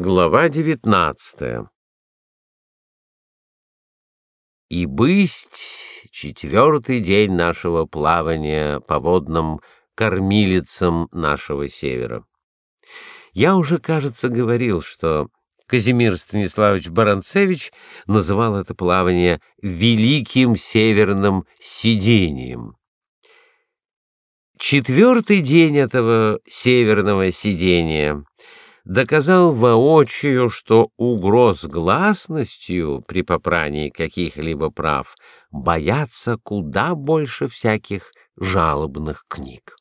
Глава девятнадцатая И бысть четвертый день нашего плавания по водным кормилицам нашего севера. Я уже, кажется, говорил, что Казимир Станиславович Баранцевич называл это плавание «великим северным сидением». Четвертый день этого северного сидения доказал воочию, что угроз гласностью при попрании каких-либо прав боятся куда больше всяких жалобных книг.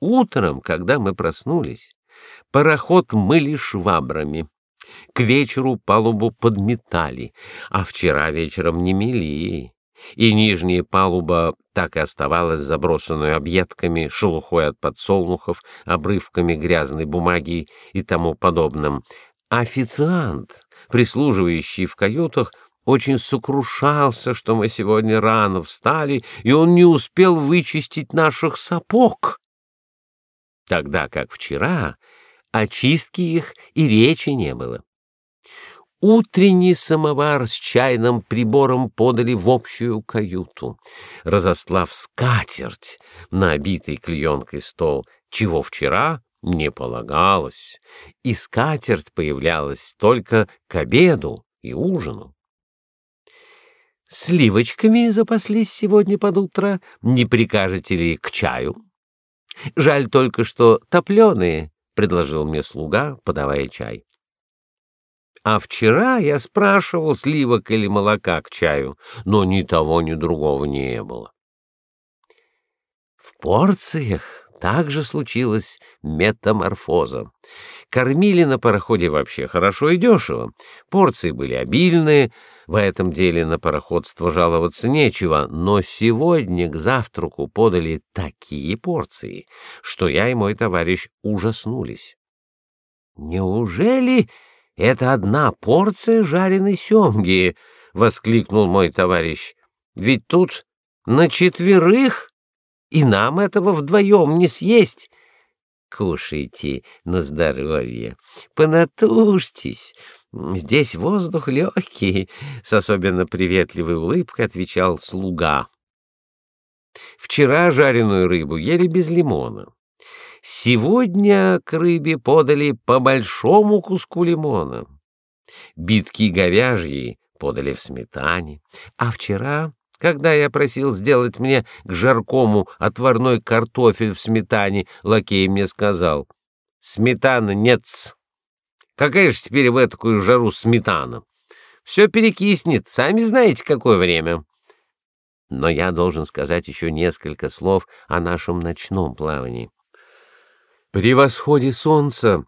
Утром, когда мы проснулись, пароход мыли швабрами, к вечеру палубу подметали, а вчера вечером не мели, и нижняя палуба так и оставалась забросанной объедками, шелухой от подсолнухов, обрывками грязной бумаги и тому подобным. Официант, прислуживающий в каютах, очень сокрушался, что мы сегодня рано встали, и он не успел вычистить наших сапог. Тогда как вчера очистки их и речи не было. Утренний самовар с чайным прибором подали в общую каюту, разослав скатерть на обитый клеенкой стол, чего вчера не полагалось, и скатерть появлялась только к обеду и ужину. Сливочками запаслись сегодня под утро, не прикажете ли к чаю? Жаль только, что топленые, — предложил мне слуга, подавая чай. А вчера я спрашивал сливок или молока к чаю, но ни того, ни другого не было. В порциях также случилась метаморфоза. Кормили на пароходе вообще хорошо и дешево. Порции были обильные, в этом деле на пароходство жаловаться нечего, но сегодня к завтраку подали такие порции, что я и мой товарищ ужаснулись. Неужели это одна порция жареной семги, воскликнул мой товарищ. Ведь тут на четверых, и нам этого вдвоем не съесть. Кушайте на здоровье, понатужьтесь. Здесь воздух легкий, с особенно приветливой улыбкой отвечал слуга. Вчера жареную рыбу ели без лимона. Сегодня к рыбе подали по большому куску лимона. Битки говяжьи подали в сметане, а вчера, когда я просил сделать мне к жаркому отварной картофель в сметане, лакей мне сказал: "Сметаны нет. Какая же теперь в такую жару сметана? Все перекиснет, сами знаете, какое время". Но я должен сказать еще несколько слов о нашем ночном плавании. При восходе солнца,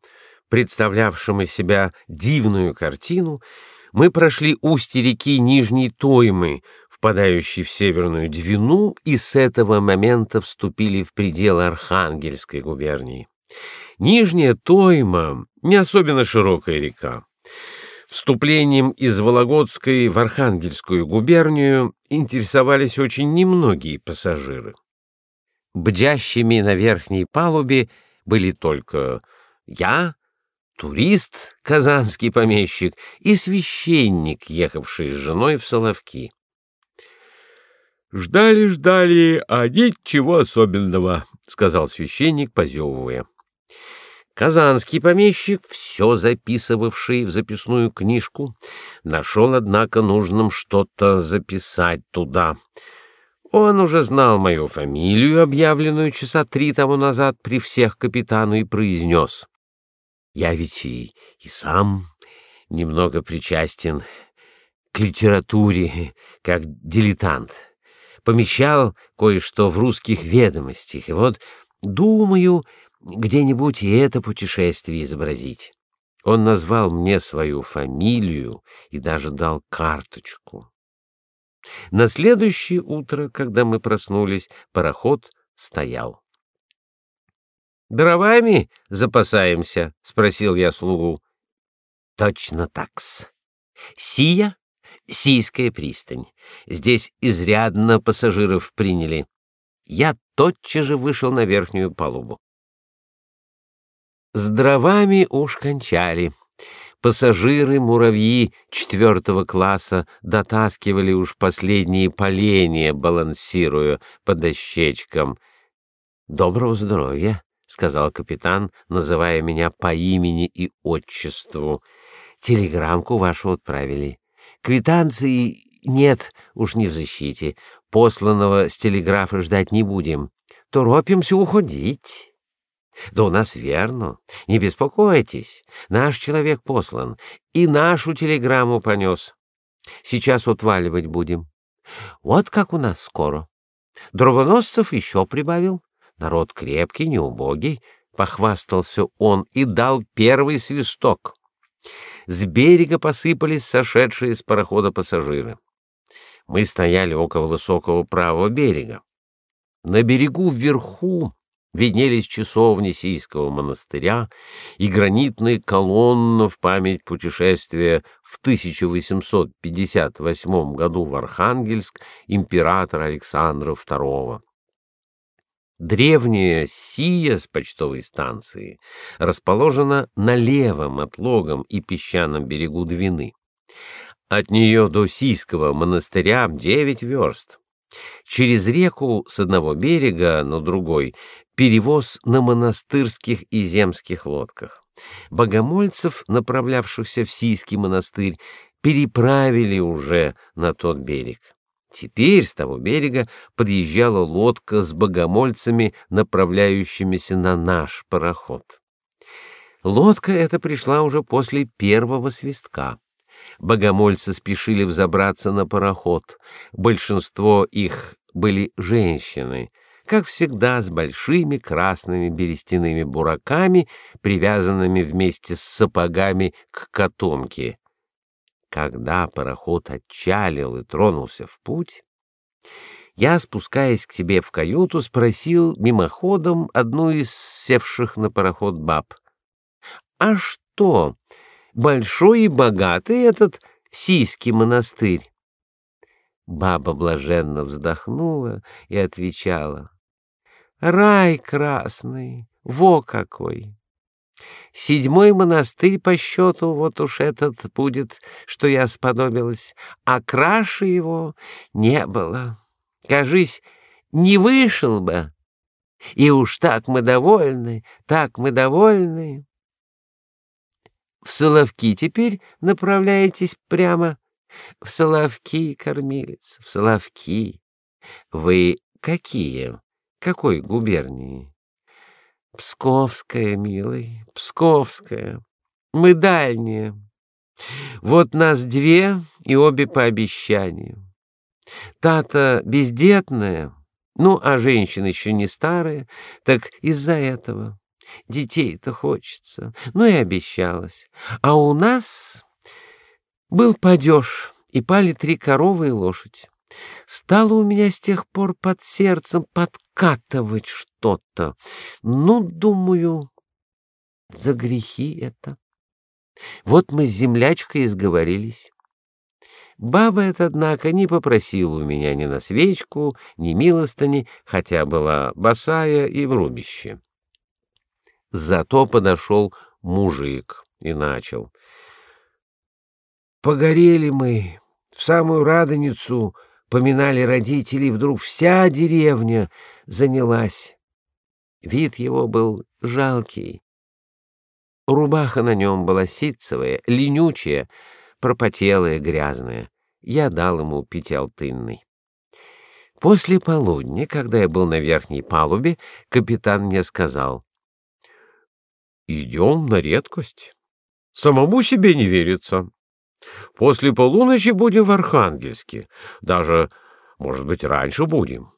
представлявшем из себя дивную картину, мы прошли устье реки Нижней Тоймы, впадающей в Северную Двину, и с этого момента вступили в пределы Архангельской губернии. Нижняя Тойма не особенно широкая река. Вступлением из Вологодской в Архангельскую губернию интересовались очень немногие пассажиры. Бдящими на верхней палубе были только я, турист, казанский помещик и священник, ехавший с женой в Соловки. Ждали, ждали, а ничего особенного, сказал священник, позевывая. Казанский помещик, все записывавший в записную книжку, нашел, однако, нужным что-то записать туда. Он уже знал мою фамилию, объявленную часа три тому назад при всех капитану, и произнес. Я ведь и, и сам немного причастен к литературе, как дилетант. Помещал кое-что в русских ведомостях, и вот думаю где-нибудь и это путешествие изобразить. Он назвал мне свою фамилию и даже дал карточку. На следующее утро, когда мы проснулись, пароход стоял. Дровами запасаемся, спросил я слугу. Точно такс. Сия Сийская пристань. Здесь изрядно пассажиров приняли. Я тотчас же вышел на верхнюю палубу. С дровами уж кончали. Пассажиры-муравьи четвертого класса дотаскивали уж последние поленья, балансируя по дощечкам. «Доброго здоровья!» — сказал капитан, называя меня по имени и отчеству. «Телеграмку вашу отправили. Квитанции нет, уж не в защите. Посланного с телеграфа ждать не будем. Торопимся уходить». Да у нас верно. Не беспокойтесь. Наш человек послан и нашу телеграмму понес. Сейчас отваливать будем. Вот как у нас скоро. Дровоносцев еще прибавил. Народ крепкий, не убогий. Похвастался он и дал первый свисток. С берега посыпались сошедшие с парохода пассажиры. Мы стояли около высокого правого берега. На берегу вверху виднелись часовни Сийского монастыря и гранитные колонны в память путешествия в 1858 году в Архангельск императора Александра II. Древняя Сия с почтовой станции расположена на левом отлогом и песчаном берегу Двины. От нее до Сийского монастыря девять верст. Через реку с одного берега на другой перевоз на монастырских и земских лодках. Богомольцев, направлявшихся в Сийский монастырь, переправили уже на тот берег. Теперь с того берега подъезжала лодка с богомольцами, направляющимися на наш пароход. Лодка эта пришла уже после первого свистка. Богомольцы спешили взобраться на пароход. Большинство их были женщины, как всегда с большими красными берестяными бураками, привязанными вместе с сапогами к котомке. Когда пароход отчалил и тронулся в путь, я, спускаясь к себе в каюту, спросил мимоходом одну из севших на пароход баб: "А что, большой и богатый этот Сийский монастырь?" Баба блаженно вздохнула и отвечала: Рай красный, во какой! Седьмой монастырь по счету вот уж этот будет, что я сподобилась, а краше его не было. Кажись, не вышел бы. И уж так мы довольны, так мы довольны. В Соловки теперь направляетесь прямо? В Соловки, кормилец, в Соловки. Вы какие? Какой губернии? Псковская, милый, Псковская. Мы дальние. Вот нас две, и обе по обещанию. Та-то бездетная, ну, а женщина еще не старая, так из-за этого. Детей-то хочется, ну и обещалась. А у нас был падеж, и пали три коровы и лошадь. Стало у меня с тех пор под сердцем подкатывать что-то. Ну, думаю, за грехи это. Вот мы с землячкой изговорились. Баба эта, однако, не попросила у меня ни на свечку, ни милостыни, хотя была босая и в рубище. Зато подошел мужик и начал. Погорели мы в самую радоницу, поминали родителей, вдруг вся деревня занялась. Вид его был жалкий. Рубаха на нем была ситцевая, ленючая, пропотелая, грязная. Я дал ему пятиалтынный. После полудня, когда я был на верхней палубе, капитан мне сказал: "Идем на редкость. Самому себе не верится. После полуночи будем в Архангельске. Даже, может быть, раньше будем.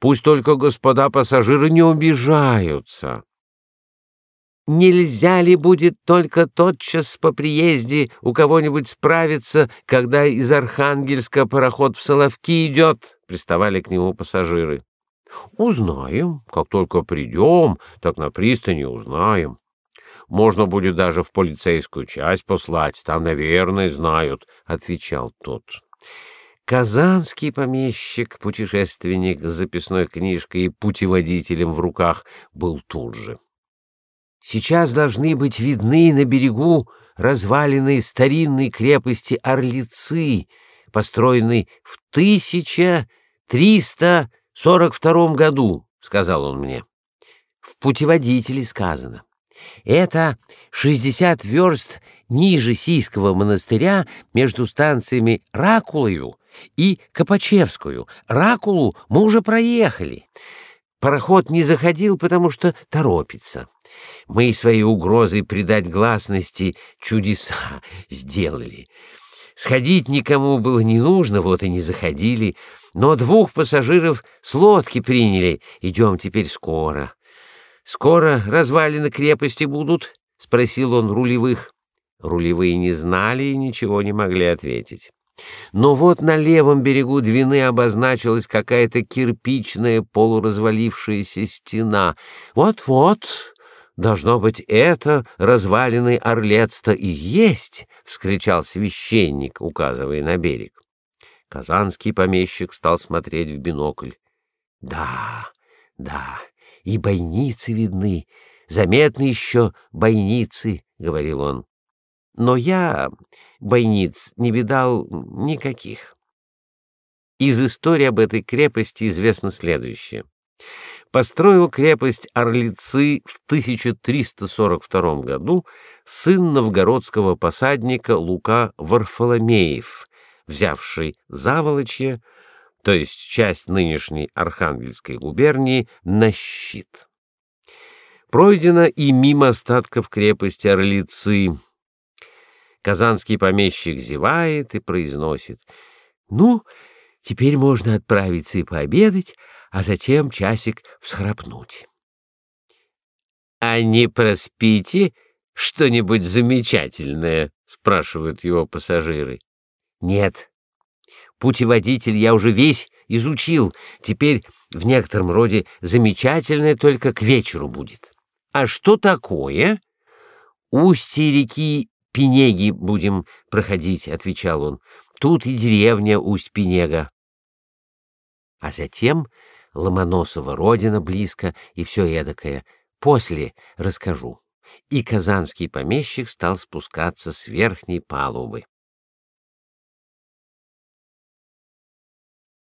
Пусть только господа пассажиры не обижаются. Нельзя ли будет только тотчас по приезде у кого-нибудь справиться, когда из Архангельска пароход в Соловки идет? Приставали к нему пассажиры. Узнаем, как только придем, так на пристани узнаем. Можно будет даже в полицейскую часть послать, там, наверное, знают, отвечал тот. Казанский помещик, путешественник с записной книжкой и путеводителем в руках, был тут же. Сейчас должны быть видны на берегу развалины старинной крепости Орлицы, построенной в 1342 году, сказал он мне. В путеводителе сказано: это 60 верст ниже Сийского монастыря между станциями Ракулою и Копачевскую. Ракулу мы уже проехали. Пароход не заходил, потому что торопится. Мы своей угрозой придать гласности чудеса сделали. Сходить никому было не нужно, вот и не заходили. Но двух пассажиров с лодки приняли. Идем теперь скоро. Скоро развалины крепости будут? спросил он рулевых. Рулевые не знали и ничего не могли ответить. Но вот на левом берегу Двины обозначилась какая-то кирпичная полуразвалившаяся стена. Вот-вот, должно быть, это развалины Орлецта и есть, вскричал священник, указывая на берег. Казанский помещик стал смотреть в бинокль. Да, да, и бойницы видны, заметны еще бойницы, говорил он но я бойниц не видал никаких. Из истории об этой крепости известно следующее. Построил крепость Орлицы в 1342 году сын новгородского посадника Лука Варфоломеев, взявший Заволочье, то есть часть нынешней Архангельской губернии, на щит. Пройдено и мимо остатков крепости Орлицы, Казанский помещик зевает и произносит: "Ну, теперь можно отправиться и пообедать, а затем часик всхрапнуть". "А не проспите что-нибудь замечательное?" спрашивают его пассажиры. "Нет. Путеводитель я уже весь изучил. Теперь в некотором роде замечательное только к вечеру будет. А что такое? Устье реки Пинеги будем проходить, отвечал он. Тут и деревня Усть-Пинега. А затем Ломоносова родина близко и все эдакое. После расскажу. И казанский помещик стал спускаться с верхней палубы.